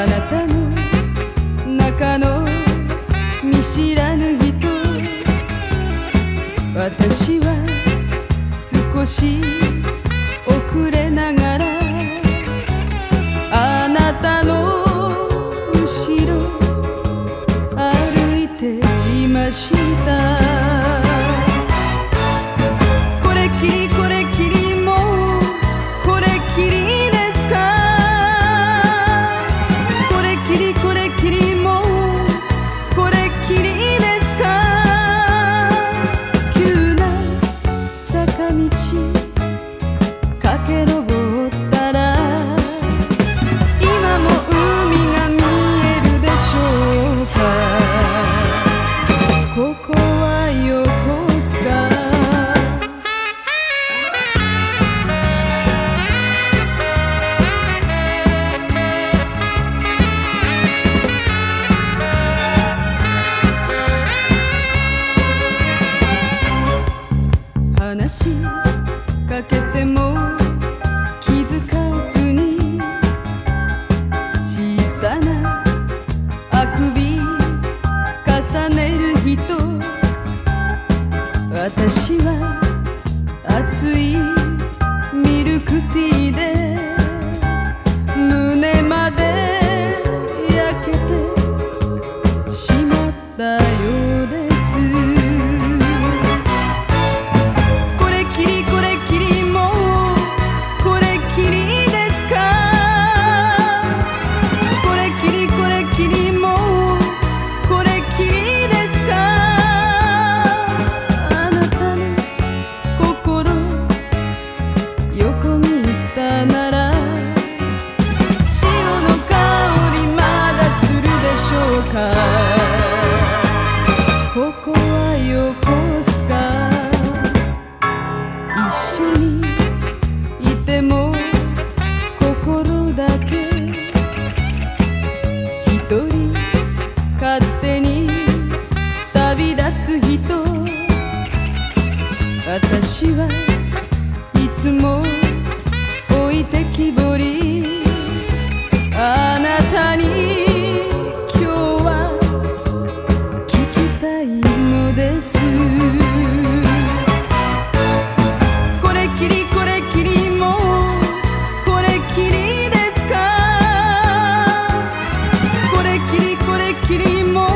あなたの中の見知らぬ人私は少し遅れながらあなたの後ろ歩いていましたここは私は熱いミルクティーで胸まで焼けてしまったよここは横須賀一緒にきりも